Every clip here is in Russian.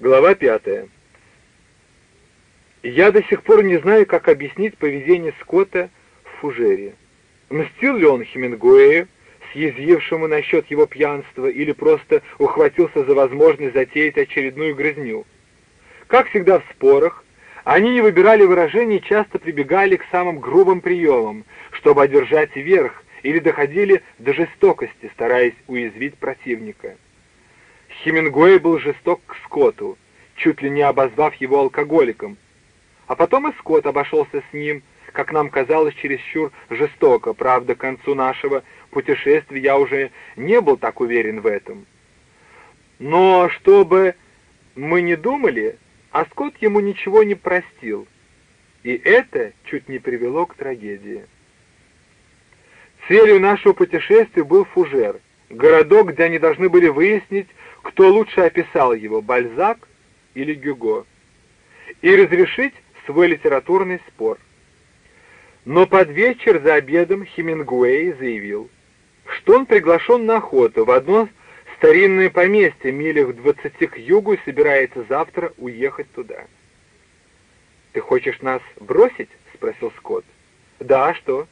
Глава пятая. Я до сих пор не знаю, как объяснить поведение Скотта в фужере. Мстил ли он Хемингуэю, съязвившему насчет его пьянства, или просто ухватился за возможность затеять очередную грызню? Как всегда в спорах, они не выбирали выражений и часто прибегали к самым грубым приемам, чтобы одержать верх, или доходили до жестокости, стараясь уязвить противника. Хемингуэй был жесток к Скотту, чуть ли не обозвав его алкоголиком, а потом и Скотт обошелся с ним, как нам казалось, чересчур жестоко. Правда, к концу нашего путешествия я уже не был так уверен в этом. Но чтобы мы не думали, а Скотт ему ничего не простил, и это чуть не привело к трагедии. Целью нашего путешествия был Фужер, городок, где они должны были выяснить, кто лучше описал его, Бальзак или Гюго, и разрешить свой литературный спор. Но под вечер за обедом Хемингуэй заявил, что он приглашен на охоту в одно старинное поместье милях двадцати к югу и собирается завтра уехать туда. «Ты хочешь нас бросить?» — спросил Скотт. «Да, а что?»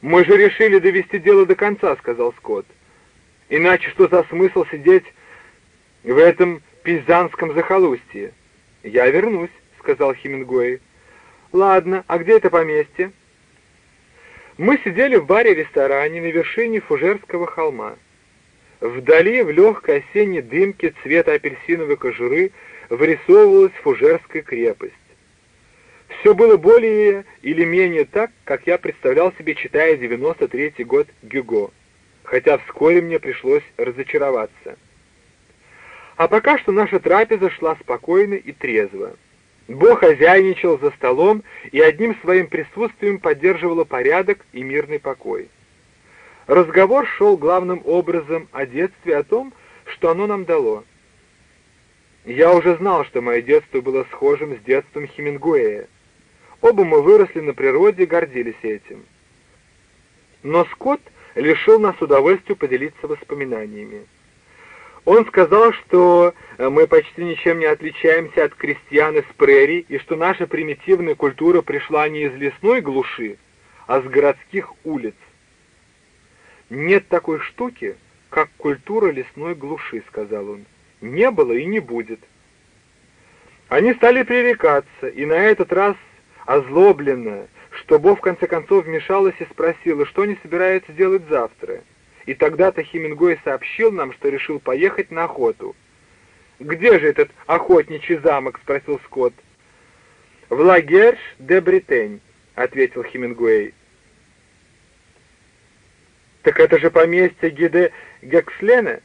«Мы же решили довести дело до конца», — сказал Скотт. «Иначе что за смысл сидеть в этом пизанском захолустье?» «Я вернусь», — сказал Хемингуэй. «Ладно, а где это поместье?» Мы сидели в баре-ресторане на вершине Фужерского холма. Вдали, в легкой осенней дымке цвета апельсиновой кожуры, вырисовывалась Фужерская крепость. Все было более или менее так, как я представлял себе, читая 93-й год Гюго, хотя вскоре мне пришлось разочароваться. А пока что наша трапеза шла спокойно и трезво. Бог хозяйничал за столом и одним своим присутствием поддерживало порядок и мирный покой. Разговор шел главным образом о детстве, о том, что оно нам дало. Я уже знал, что мое детство было схожим с детством Хемингуэя. Оба мы выросли на природе и гордились этим. Но Скотт лишил нас удовольствия поделиться воспоминаниями. Он сказал, что э, мы почти ничем не отличаемся от крестьян из прерий, и что наша примитивная культура пришла не из лесной глуши, а с городских улиц. «Нет такой штуки, как культура лесной глуши», — сказал он. «Не было и не будет». Они стали пререкаться, и на этот раз озлобленно, что Бо в конце концов вмешалась и спросила, что они собираются делать завтра. И тогда-то Хемингуэй сообщил нам, что решил поехать на охоту. «Где же этот охотничий замок?» — спросил Скотт. «В Лагерш де Бритень», — ответил Хемингуэй. «Так это же поместье Гиде Гекслена?»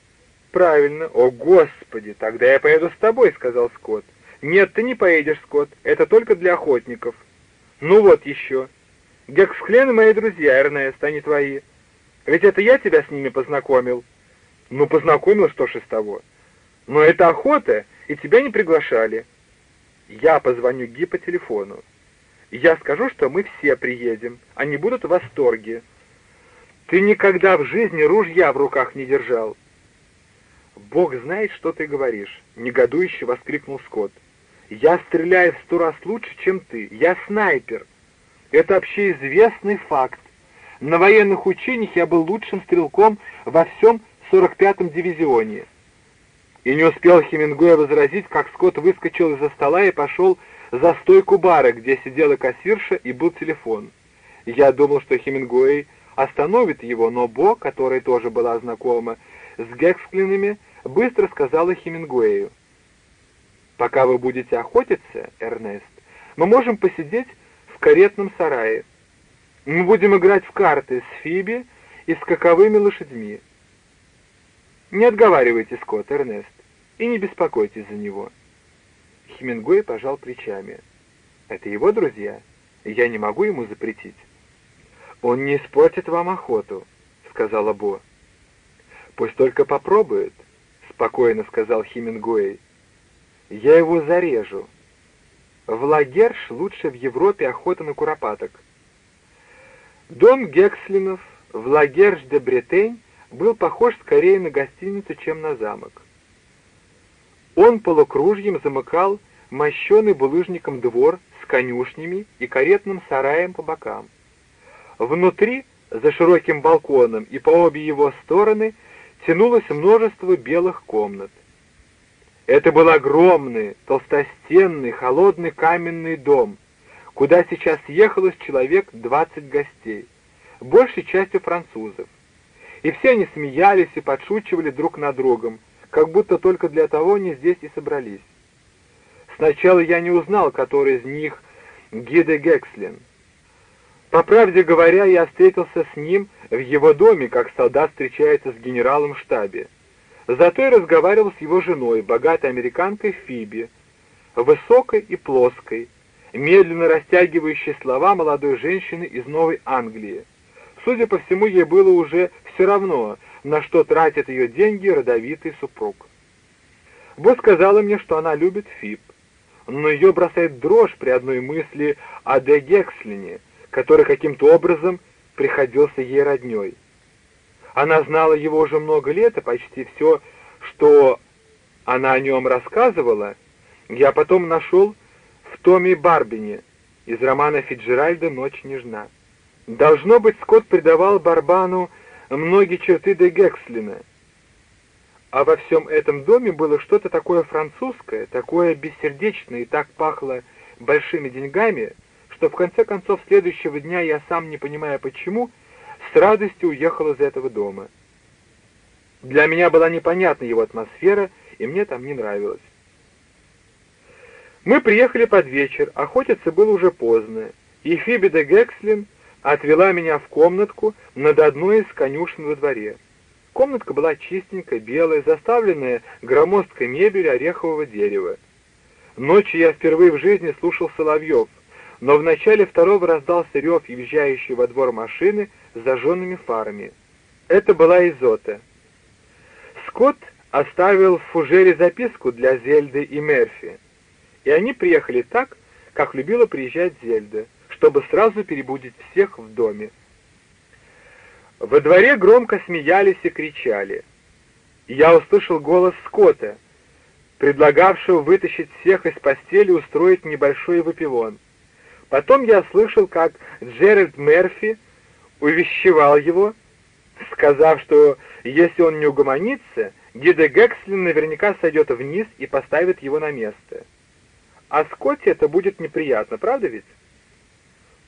«Правильно. О, Господи, тогда я поеду с тобой», — сказал Скотт. «Нет, ты не поедешь, Скотт. Это только для охотников». «Ну вот еще. Гексхлены мои друзья, Эрнест, они твои. Ведь это я тебя с ними познакомил. Ну, познакомил, что ж из того. Но это охота, и тебя не приглашали. Я позвоню Ги по телефону. Я скажу, что мы все приедем. Они будут в восторге. Ты никогда в жизни ружья в руках не держал. Бог знает, что ты говоришь, негодующе воскликнул Скотт. Я стреляю в сто раз лучше, чем ты. Я снайпер. Это общеизвестный факт. На военных учениях я был лучшим стрелком во всем 45-м дивизионе. И не успел Хемингуэй возразить, как Скотт выскочил из-за стола и пошел за стойку бара, где сидела кассирша и был телефон. Я думал, что Хемингуэй остановит его, но Бо, которая тоже была знакома с Гексклинами, быстро сказала Хемингуэю. «Пока вы будете охотиться, Эрнест, мы можем посидеть в каретном сарае. Мы будем играть в карты с Фиби и с каковыми лошадьми. Не отговаривайте Скотт, Эрнест, и не беспокойтесь за него. Хемингуэй пожал плечами. Это его друзья, я не могу ему запретить. Он не испортит вам охоту, сказала Бо. Пусть только попробует, спокойно сказал Хемингуэй. Я его зарежу. В Лагерш лучше в Европе охота на куропаток. Дом Гекслинов в Лагерш-де-Бретень был похож скорее на гостиницу, чем на замок. Он полукружьем замыкал мощеный булыжником двор с конюшнями и каретным сараем по бокам. Внутри, за широким балконом и по обе его стороны, тянулось множество белых комнат. Это был огромный, толстостенный, холодный каменный дом, куда сейчас ехалось человек двадцать гостей, большей частью французов. И все они смеялись и подшучивали друг над другом, как будто только для того они здесь и собрались. Сначала я не узнал, который из них Гиде Гекслин. По правде говоря, я встретился с ним в его доме, как солдат встречается с генералом в штабе. Зато я разговаривал с его женой, богатой американкой Фиби, высокой и плоской, медленно растягивающей слова молодой женщины из Новой Англии. Судя по всему, ей было уже все равно, на что тратит ее деньги родовитый супруг. Бо сказала мне, что она любит Фиб, но ее бросает дрожь при одной мысли о Де Гекслине, который каким-то образом приходился ей родней. Она знала его уже много лет, и почти все, что она о нем рассказывала, я потом нашел в Томе Барбине из романа Фиджеральда «Ночь нежна». Должно быть, Скотт придавал Барбану многие черты де Гекслина. А во всем этом доме было что-то такое французское, такое бессердечное и так пахло большими деньгами, что в конце концов следующего дня я сам, не понимая почему, с радостью уехал из этого дома. Для меня была непонятна его атмосфера, и мне там не нравилось. Мы приехали под вечер, охотиться было уже поздно, и Фиби де Гекслин отвела меня в комнатку над одной из конюшен во дворе. Комнатка была чистенькая, белая, заставленная громоздкой мебелью орехового дерева. Ночью я впервые в жизни слушал соловьев, но в начале второго раздался рев, въезжающий во двор машины с зажженными фарами. Это была Изота. Скотт оставил в фужере записку для Зельды и Мерфи, и они приехали так, как любила приезжать Зельда, чтобы сразу перебудить всех в доме. Во дворе громко смеялись и кричали. Я услышал голос Скотта, предлагавшего вытащить всех из постели и устроить небольшой выпивон. Потом я слышал, как Джеральд Мерфи увещевал его, сказав, что если он не угомонится, Гида Гекслин наверняка сойдет вниз и поставит его на место. А Скотте это будет неприятно, правда ведь?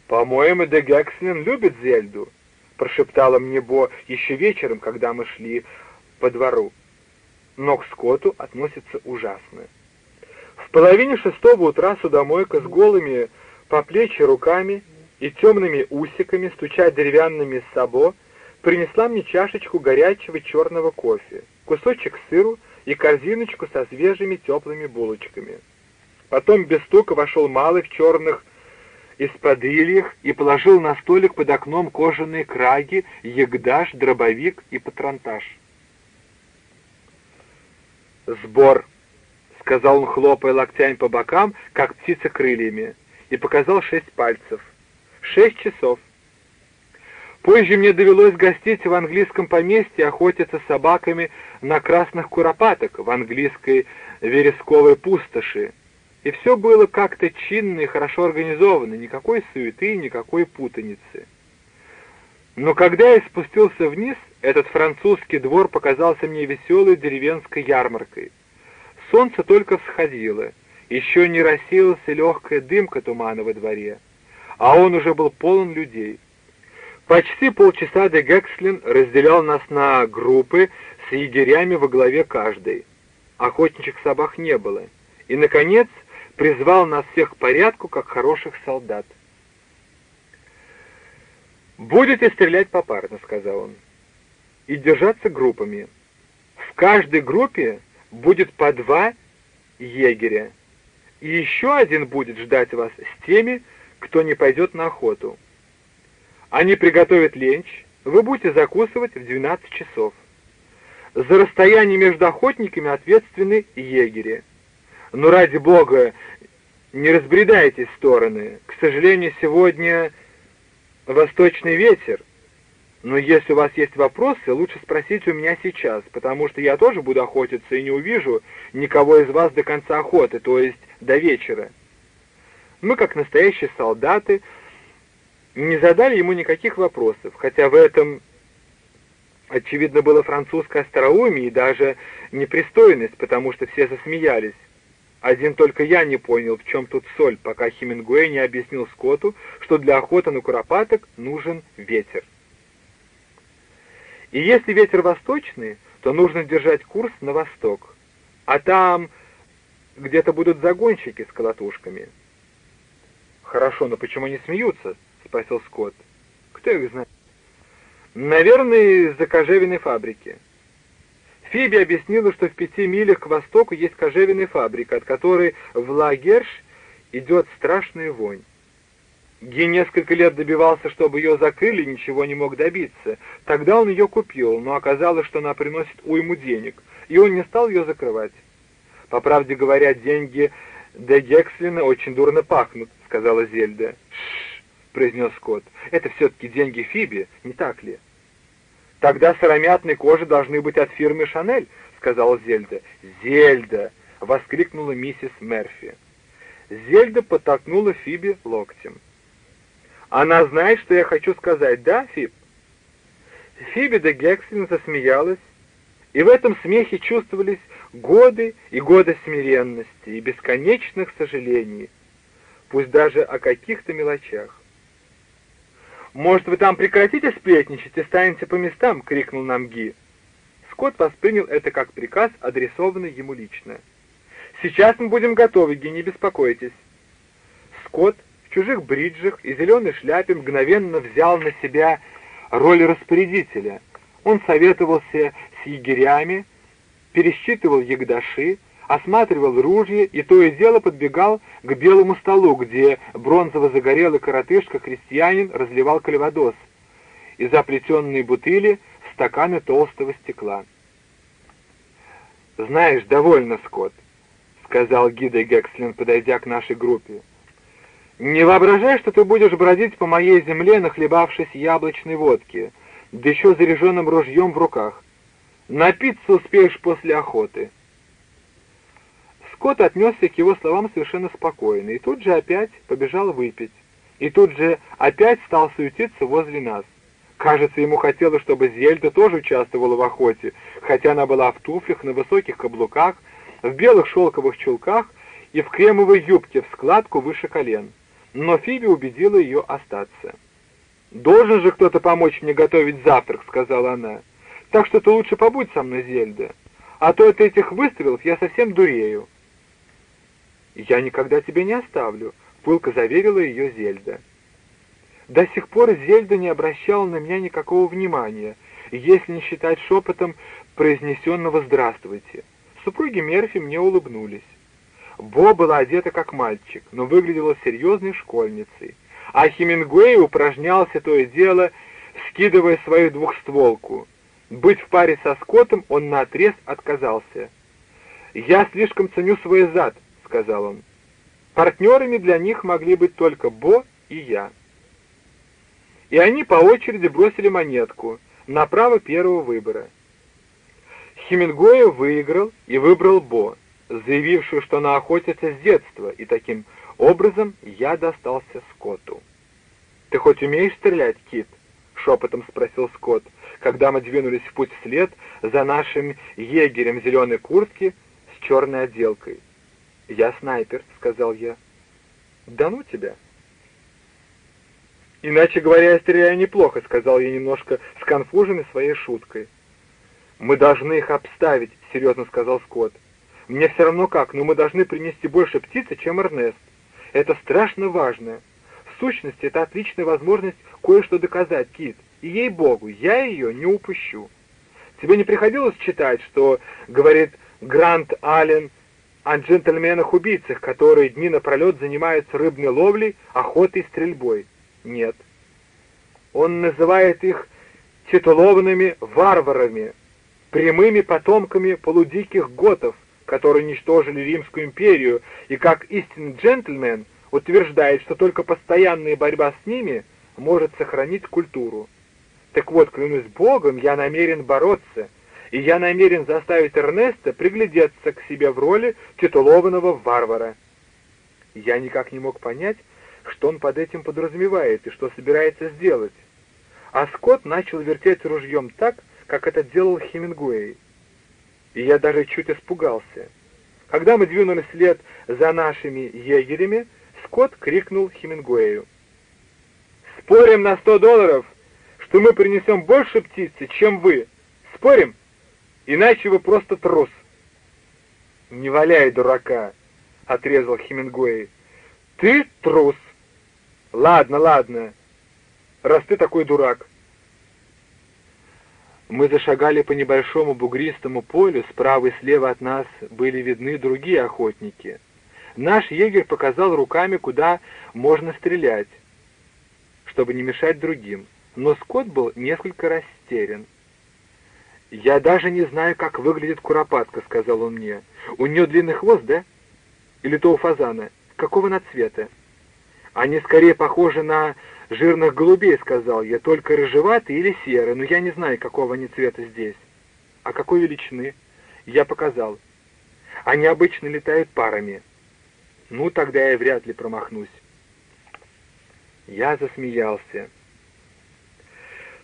«По-моему, Де любит Зельду», — прошептала мне Бо еще вечером, когда мы шли по двору. Но к Скотту относится ужасно. В половине шестого утра судомойка с голыми по плечи руками и темными усиками, стуча деревянными сабо, принесла мне чашечку горячего черного кофе, кусочек сыру и корзиночку со свежими теплыми булочками. Потом без стука вошел малый в черных исподильях и положил на столик под окном кожаные краги, ягдаш, дробовик и патронтаж. «Сбор», — сказал он, хлопая локтями по бокам, как птица крыльями и показал шесть пальцев. Шесть часов. Позже мне довелось гостить в английском поместье, охотиться с собаками на красных куропаток в английской вересковой пустоши. И все было как-то чинно и хорошо организовано, никакой суеты, никакой путаницы. Но когда я спустился вниз, этот французский двор показался мне веселой деревенской ярмаркой. Солнце только всходило — еще не рассеялся легкая дымка тумана во дворе, а он уже был полон людей. Почти полчаса де Гекслин разделял нас на группы с егерями во главе каждой. Охотничьих собак не было. И, наконец, призвал нас всех к порядку, как хороших солдат. «Будете стрелять попарно», — сказал он, — «и держаться группами. В каждой группе будет по два егеря, и еще один будет ждать вас с теми, кто не пойдет на охоту. Они приготовят ленч, вы будете закусывать в 12 часов. За расстояние между охотниками ответственны егери. Но ради бога, не разбредайтесь в стороны. К сожалению, сегодня восточный ветер. Но если у вас есть вопросы, лучше спросите у меня сейчас, потому что я тоже буду охотиться и не увижу никого из вас до конца охоты, то есть до вечера. Мы, как настоящие солдаты, не задали ему никаких вопросов, хотя в этом, очевидно, было французское остроумие и даже непристойность, потому что все засмеялись. Один только я не понял, в чем тут соль, пока Хемингуэй не объяснил Скотту, что для охоты на куропаток нужен ветер. И если ветер восточный, то нужно держать курс на восток, а там где-то будут загонщики с колотушками. «Хорошо, но почему они смеются?» — спросил Скотт. «Кто их знает?» «Наверное, из-за кожевенной фабрики». Фиби объяснила, что в пяти милях к востоку есть кожевенная фабрика, от которой в Лагерш идет страшная вонь. Ги несколько лет добивался, чтобы ее закрыли, ничего не мог добиться. Тогда он ее купил, но оказалось, что она приносит уйму денег, и он не стал ее закрывать. По правде говоря, деньги Де Гекслина очень дурно пахнут, сказала Зельда. Шш, произнес Скотт. Это все-таки деньги Фиби, не так ли? Тогда сыромятные кожи должны быть от фирмы Шанель, сказала Зельда. Зельда! воскликнула миссис Мерфи. Зельда подтолкнула Фиби локтем. Она знает, что я хочу сказать, да, Фиб? Фиби де Гекслин засмеялась, и в этом смехе чувствовались годы и годы смиренности и бесконечных сожалений, пусть даже о каких-то мелочах. «Может, вы там прекратите сплетничать и станете по местам?» — крикнул нам Ги. Скотт воспринял это как приказ, адресованный ему лично. «Сейчас мы будем готовы, Ги, не беспокойтесь». Скотт в чужих бриджах и зеленой шляпе мгновенно взял на себя роль распорядителя. Он советовался с егерями, пересчитывал ягдаши, осматривал ружья и то и дело подбегал к белому столу, где бронзово-загорелый коротышка-крестьянин разливал кальвадос и заплетенные бутыли в стаканы толстого стекла. «Знаешь, довольно, Скотт», — сказал Гида Гекслин, подойдя к нашей группе. Не воображай, что ты будешь бродить по моей земле, нахлебавшись яблочной водки, да еще заряженным ружьем в руках. Напиться успеешь после охоты. Скотт отнесся к его словам совершенно спокойно, и тут же опять побежал выпить, и тут же опять стал суетиться возле нас. Кажется, ему хотелось, чтобы Зельда тоже участвовала в охоте, хотя она была в туфлях, на высоких каблуках, в белых шелковых чулках и в кремовой юбке в складку выше колен но Фиби убедила ее остаться. «Должен же кто-то помочь мне готовить завтрак», — сказала она. «Так что ты лучше побудь со мной, Зельда, а то от этих выстрелов я совсем дурею». «Я никогда тебя не оставлю», — пылко заверила ее Зельда. До сих пор Зельда не обращала на меня никакого внимания, если не считать шепотом произнесенного «здравствуйте». Супруги Мерфи мне улыбнулись. Бо была одета как мальчик, но выглядела серьезной школьницей, а Хемингуэй упражнялся то и дело, скидывая свою двухстволку. Быть в паре со Скоттом он наотрез отказался. «Я слишком ценю свой зад», — сказал он. Партнерами для них могли быть только Бо и я. И они по очереди бросили монетку на право первого выбора. Хемингуэй выиграл и выбрал Бо заявившую, что она охотится с детства, и таким образом я достался Скотту. «Ты хоть умеешь стрелять, Кит?» — шепотом спросил Скотт, когда мы двинулись в путь вслед за нашим егерем зеленой куртки с черной отделкой. «Я снайпер», — сказал я. «Да ну тебя!» «Иначе говоря, я стреляю неплохо», — сказал я немножко сконфуженный своей шуткой. «Мы должны их обставить», — серьезно сказал Скотт. Мне все равно как, но мы должны принести больше птицы, чем Эрнест. Это страшно важно. В сущности, это отличная возможность кое-что доказать, Кит. И ей-богу, я ее не упущу. Тебе не приходилось читать, что говорит Грант Аллен о джентльменах-убийцах, которые дни напролет занимаются рыбной ловлей, охотой и стрельбой? Нет. Он называет их титулованными варварами, прямыми потомками полудиких готов, которые уничтожили Римскую империю, и как истинный джентльмен утверждает, что только постоянная борьба с ними может сохранить культуру. Так вот, клянусь Богом, я намерен бороться, и я намерен заставить Эрнеста приглядеться к себе в роли титулованного варвара. Я никак не мог понять, что он под этим подразумевает и что собирается сделать. А Скотт начал вертеть ружьем так, как это делал Хемингуэй. И я даже чуть испугался. Когда мы двинулись вслед за нашими егерями, Скотт крикнул Хемингуэю. «Спорим на сто долларов, что мы принесем больше птицы, чем вы. Спорим? Иначе вы просто трус». «Не валяй, дурака!» — отрезал Хемингуэй. «Ты трус!» «Ладно, ладно, раз ты такой дурак». Мы зашагали по небольшому бугристому полю, справа и слева от нас были видны другие охотники. Наш егерь показал руками, куда можно стрелять, чтобы не мешать другим, но Скотт был несколько растерян. «Я даже не знаю, как выглядит куропатка», — сказал он мне. «У нее длинный хвост, да? Или то у фазана? Какого она цвета?» «Они скорее похожи на «Жирных голубей», — сказал я, — «только рыжеватые или серые, но я не знаю, какого они цвета здесь». «А какой величины?» Я показал. «Они обычно летают парами». «Ну, тогда я вряд ли промахнусь». Я засмеялся.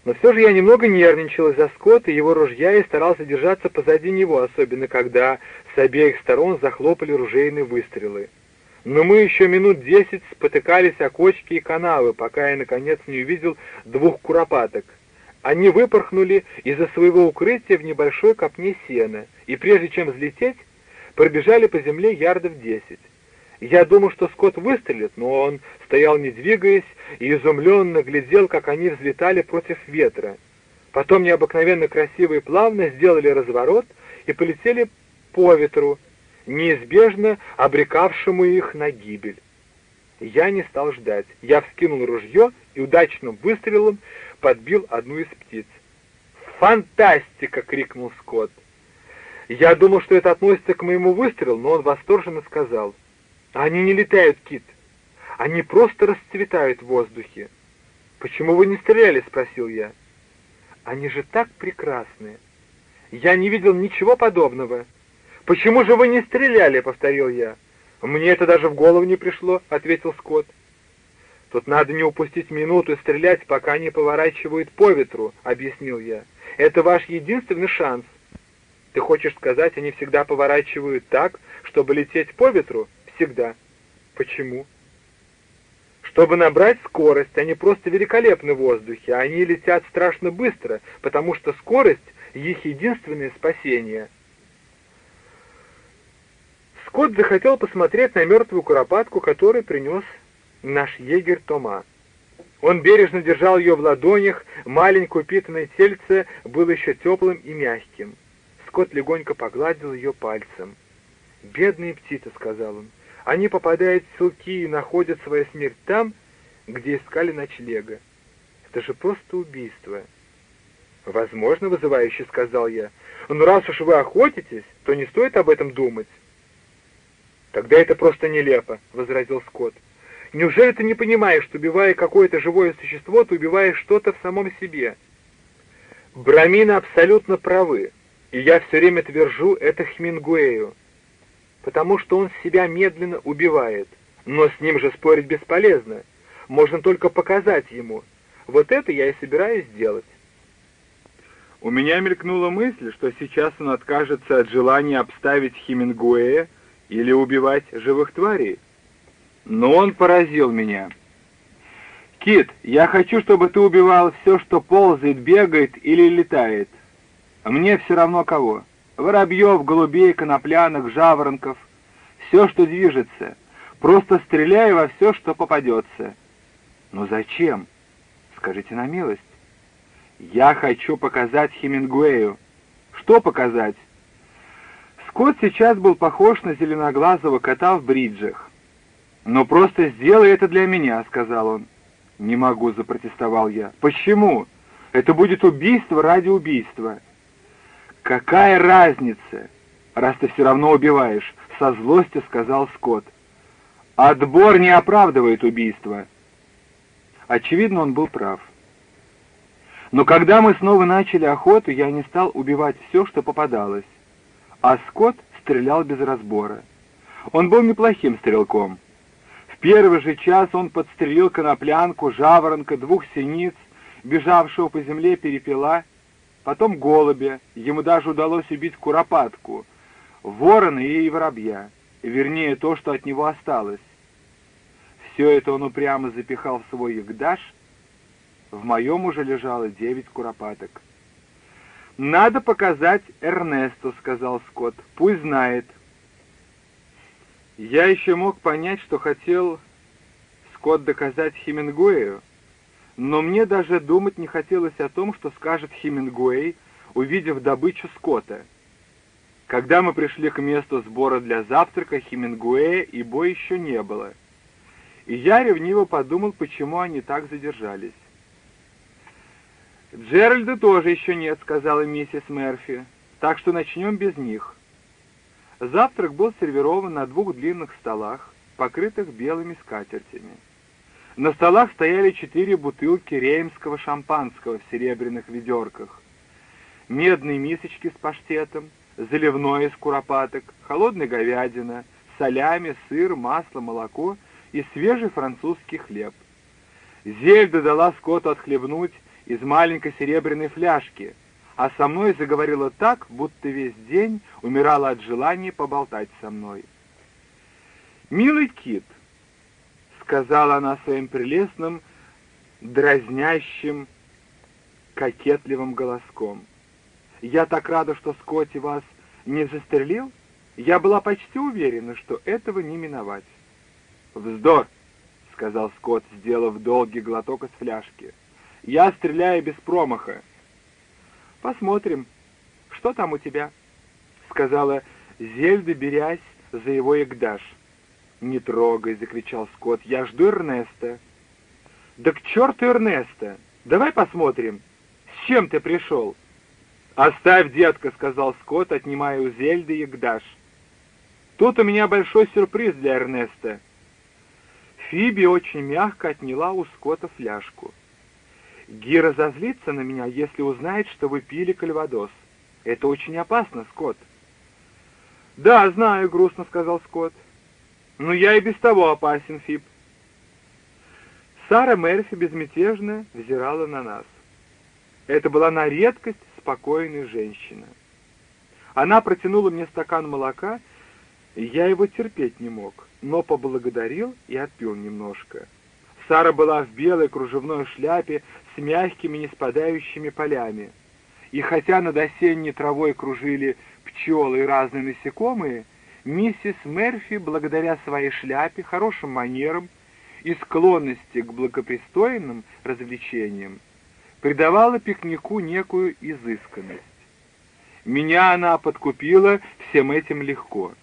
Но все же я немного нервничал из-за Скотта и его ружья и старался держаться позади него, особенно когда с обеих сторон захлопали ружейные выстрелы. Но мы еще минут десять спотыкались о кочки и канавы, пока я, наконец, не увидел двух куропаток. Они выпорхнули из-за своего укрытия в небольшой копне сена, и прежде чем взлететь, пробежали по земле ярдов десять. Я думал, что Скотт выстрелит, но он стоял не двигаясь и изумленно глядел, как они взлетали против ветра. Потом необыкновенно красиво и плавно сделали разворот и полетели по ветру, неизбежно обрекавшему их на гибель. Я не стал ждать. Я вскинул ружье и удачным выстрелом подбил одну из птиц. «Фантастика!» — крикнул Скотт. Я думал, что это относится к моему выстрелу, но он восторженно сказал. «Они не летают, Кит. Они просто расцветают в воздухе». «Почему вы не стреляли?» — спросил я. «Они же так прекрасны. Я не видел ничего подобного. «Почему же вы не стреляли?» — повторил я. «Мне это даже в голову не пришло», — ответил Скотт. «Тут надо не упустить минуту и стрелять, пока они поворачивают по ветру», — объяснил я. «Это ваш единственный шанс». «Ты хочешь сказать, они всегда поворачивают так, чтобы лететь по ветру?» «Всегда». «Почему?» Чтобы набрать скорость, они просто великолепны в воздухе, они летят страшно быстро, потому что скорость — их единственное спасение. Скотт захотел посмотреть на мертвую куропатку, которую принес наш егерь Тома. Он бережно держал ее в ладонях, маленькое упитанное тельце было еще теплым и мягким. Скотт легонько погладил ее пальцем. «Бедные птицы», — сказал он, — «они попадают в селки и находят свою смерть там, где искали ночлега. Это же просто убийство». «Возможно, вызывающе», — сказал я, — «но раз уж вы охотитесь, то не стоит об этом думать». «Тогда это просто нелепо», — возразил Скотт. «Неужели ты не понимаешь, что, убивая какое-то живое существо, ты убиваешь что-то в самом себе?» Брамины абсолютно правы, и я все время твержу это Хмингуэю, потому что он себя медленно убивает, но с ним же спорить бесполезно, можно только показать ему. Вот это я и собираюсь сделать. У меня мелькнула мысль, что сейчас он откажется от желания обставить Хемингуэя или убивать живых тварей. Но он поразил меня. «Кит, я хочу, чтобы ты убивал все, что ползает, бегает или летает. Мне все равно кого. Воробьев, голубей, конопляных, жаворонков. Все, что движется. Просто стреляй во все, что попадется». «Но зачем? Скажите на милость». «Я хочу показать Хемингуэю». «Что показать?» Скотт сейчас был похож на зеленоглазого кота в бриджах. «Но просто сделай это для меня», — сказал он. «Не могу», — запротестовал я. «Почему? Это будет убийство ради убийства». «Какая разница, раз ты все равно убиваешь?» — со злостью сказал Скотт. «Отбор не оправдывает убийства». Очевидно, он был прав. Но когда мы снова начали охоту, я не стал убивать все, что попадалось. А Скотт стрелял без разбора. Он был неплохим стрелком. В первый же час он подстрелил коноплянку, жаворонка, двух синиц, бежавшего по земле перепела, потом голубя, ему даже удалось убить куропатку, ворона и воробья, вернее, то, что от него осталось. Все это он упрямо запихал в свой ягдаш, в моем уже лежало девять куропаток. «Надо показать Эрнесту», — сказал Скотт. «Пусть знает». Я еще мог понять, что хотел Скотт доказать Хемингуэю, но мне даже думать не хотелось о том, что скажет Хемингуэй, увидев добычу Скотта. Когда мы пришли к месту сбора для завтрака, Хемингуэя и Бо еще не было. И я ревниво подумал, почему они так задержались. «Джеральда тоже еще нет», — сказала миссис Мерфи, — «так что начнем без них». Завтрак был сервирован на двух длинных столах, покрытых белыми скатертями. На столах стояли четыре бутылки реймского шампанского в серебряных ведерках, медные мисочки с паштетом, заливное из куропаток, холодная говядина, солями, сыр, масло, молоко и свежий французский хлеб. Зельда дала Скотту отхлебнуть из маленькой серебряной фляжки, а со мной заговорила так, будто весь день умирала от желания поболтать со мной. «Милый Кит», — сказала она своим прелестным, дразнящим, кокетливым голоском, — «я так рада, что Скотти вас не застрелил. Я была почти уверена, что этого не миновать». «Вздор», — сказал Скотт, сделав долгий глоток из фляжки. Я стреляю без промаха. Посмотрим, что там у тебя, — сказала Зельда, берясь за его ягдаш. «Не трогай!» — закричал Скотт. «Я жду Эрнеста». «Да к черту Эрнеста! Давай посмотрим, с чем ты пришел?» «Оставь, детка!» — сказал Скотт, отнимая у Зельды ягдаш. «Тут у меня большой сюрприз для Эрнеста». Фиби очень мягко отняла у Скотта фляжку. Ги разозлится на меня, если узнает, что вы пили кальвадос. Это очень опасно, Скотт. «Да, знаю», — грустно сказал Скотт. «Но я и без того опасен, Фип». Сара Мерфи безмятежно взирала на нас. Это была на редкость спокойная женщина. Она протянула мне стакан молока, и я его терпеть не мог, но поблагодарил и отпил немножко. Сара была в белой кружевной шляпе с мягкими неспадающими полями. И хотя над осенней травой кружили пчелы и разные насекомые, миссис Мерфи, благодаря своей шляпе, хорошим манерам и склонности к благопристойным развлечениям, придавала пикнику некую изысканность. Меня она подкупила всем этим легко.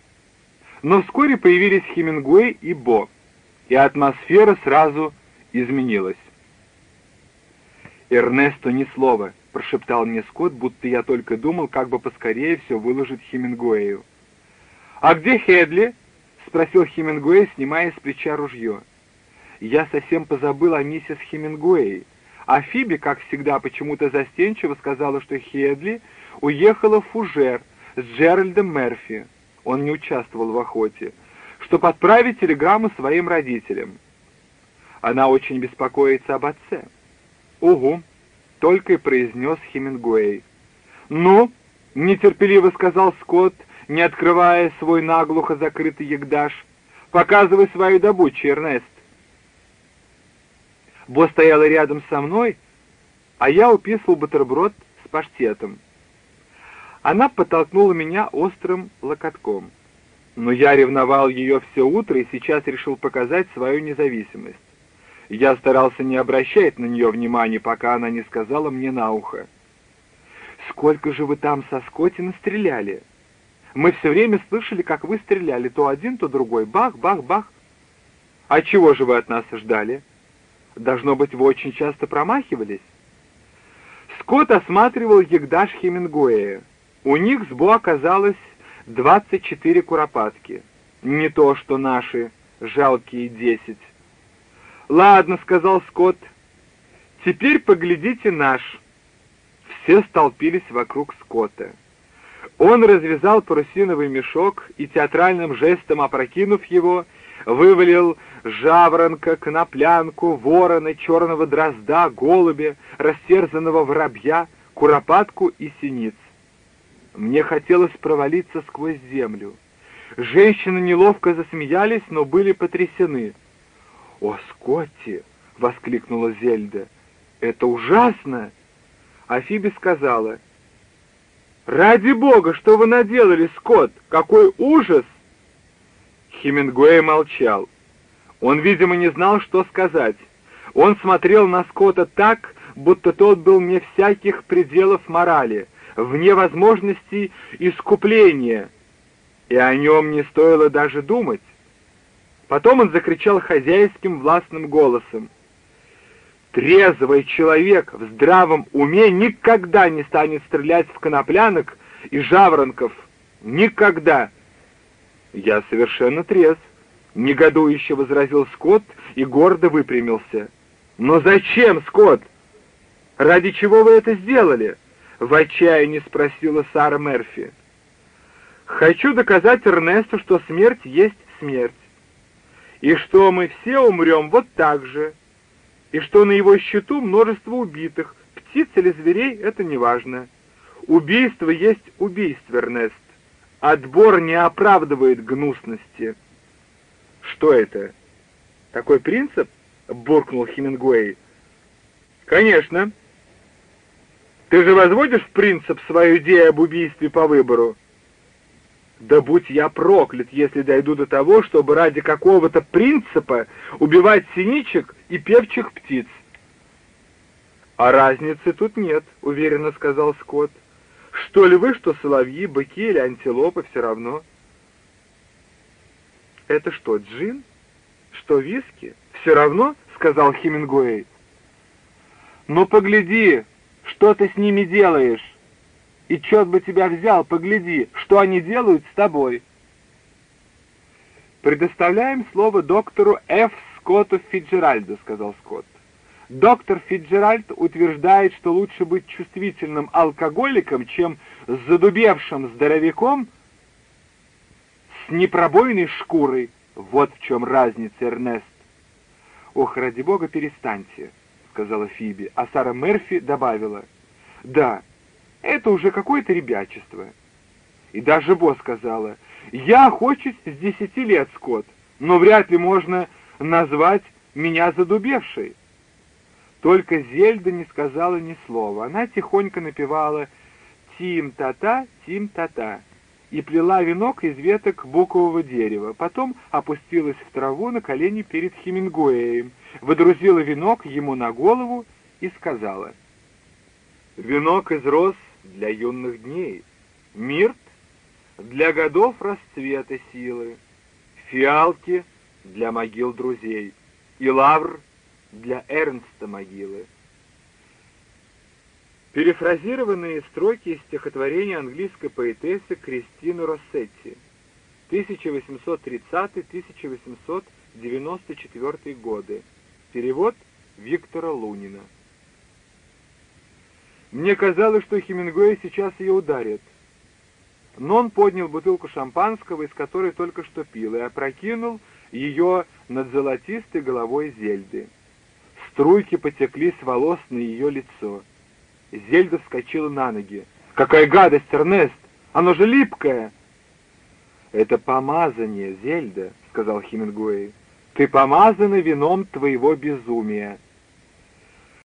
Но вскоре появились Хемингуэй и Бо — и атмосфера сразу изменилась. «Эрнесто ни слова», — прошептал мне Скотт, будто я только думал, как бы поскорее все выложить Хемингуэю. «А где Хедли?» — спросил Хемингуэй, снимая с плеча ружье. Я совсем позабыл о миссис Хемингуэй, а Фиби, как всегда, почему-то застенчиво сказала, что Хедли уехала в Фужер с Джеральдом Мерфи. Он не участвовал в охоте чтобы отправить телеграмму своим родителям. Она очень беспокоится об отце. «Угу», — только и произнес Хемингуэй. «Ну», — нетерпеливо сказал Скотт, не открывая свой наглухо закрытый ягдаш, «показывай свою добычу, Эрнест». Бо стояла рядом со мной, а я уписывал бутерброд с паштетом. Она подтолкнула меня острым локотком но я ревновал ее все утро и сейчас решил показать свою независимость. Я старался не обращать на нее внимания, пока она не сказала мне на ухо. «Сколько же вы там со Скотина стреляли? Мы все время слышали, как вы стреляли, то один, то другой. Бах, бах, бах. А чего же вы от нас ждали? Должно быть, вы очень часто промахивались?» Скотт осматривал ягдаш Хемингуэя. У них с Бо оказалось Двадцать четыре куропатки. Не то, что наши жалкие десять. «Ладно», — сказал Скотт, — «теперь поглядите наш». Все столпились вокруг Скотта. Он развязал парусиновый мешок и, театральным жестом опрокинув его, вывалил жаворонка, коноплянку, ворона, черного дрозда, голубя, растерзанного воробья, куропатку и синиц. Мне хотелось провалиться сквозь землю. Женщины неловко засмеялись, но были потрясены. «О, Скотти!» — воскликнула Зельда. «Это ужасно!» А сказала, «Ради бога, что вы наделали, Скотт? Какой ужас!» Хемингуэй молчал. Он, видимо, не знал, что сказать. Он смотрел на Скотта так, будто тот был не всяких пределов морали, вне возможности искупления, и о нем не стоило даже думать. Потом он закричал хозяйским властным голосом. «Трезвый человек в здравом уме никогда не станет стрелять в коноплянок и жаворонков. Никогда!» «Я совершенно трезв», — негодующе возразил Скотт и гордо выпрямился. «Но зачем, Скотт? Ради чего вы это сделали?» — в отчаянии спросила Сара Мерфи. «Хочу доказать Эрнесту, что смерть есть смерть, и что мы все умрем вот так же, и что на его счету множество убитых, птиц или зверей — это неважно. Убийство есть убийство, Эрнест. Отбор не оправдывает гнусности». «Что это? Такой принцип?» — буркнул Хемингуэй. «Конечно. Ты же возводишь в принцип свою идею об убийстве по выбору?» «Да будь я проклят, если дойду до того, чтобы ради какого-то принципа убивать синичек и певчих птиц». «А разницы тут нет», — уверенно сказал Скотт. «Что ли вы, что соловьи, быки или антилопы, все равно». «Это что, джин? Что, виски? Все равно?» — сказал Хемингуэй. «Ну, погляди, что ты с ними делаешь? И черт бы тебя взял, погляди, что они делают с тобой!» «Предоставляем слово доктору Ф. Скотту Фиджеральду», — сказал Скотт. Доктор Фиджеральд утверждает, что лучше быть чувствительным алкоголиком, чем задубевшим здоровяком, с непробойной шкурой. Вот в чем разница, Эрнест. Ох, ради бога, перестаньте, сказала Фиби, а Сара Мерфи добавила. Да, это уже какое-то ребячество. И даже Бо сказала, я охочусь с десяти лет, Скотт, но вряд ли можно назвать меня задубевшей. Только Зельда не сказала ни слова. Она тихонько напевала «Тим-та-та, тим-та-та» и плела венок из веток букового дерева. Потом опустилась в траву на колени перед Хемингуэем, выдрузила венок ему на голову и сказала. «Венок из роз для юных дней, мирт для годов расцвета силы, фиалки для могил друзей и лавр для Эрнста могилы. Перефразированные строки из стихотворения английской поэтессы Кристины Россетти 1830-1894 годы. Перевод Виктора Лунина. Мне казалось, что Хемингуэй сейчас ее ударит. Но он поднял бутылку шампанского, из которой только что пил, и опрокинул ее над золотистой головой Зельды. Струйки потекли с волос на ее лицо. Зельда вскочила на ноги. «Какая гадость, Эрнест! Оно же липкое!» «Это помазание, Зельда», — сказал Хемингуэй. «Ты помазана вином твоего безумия.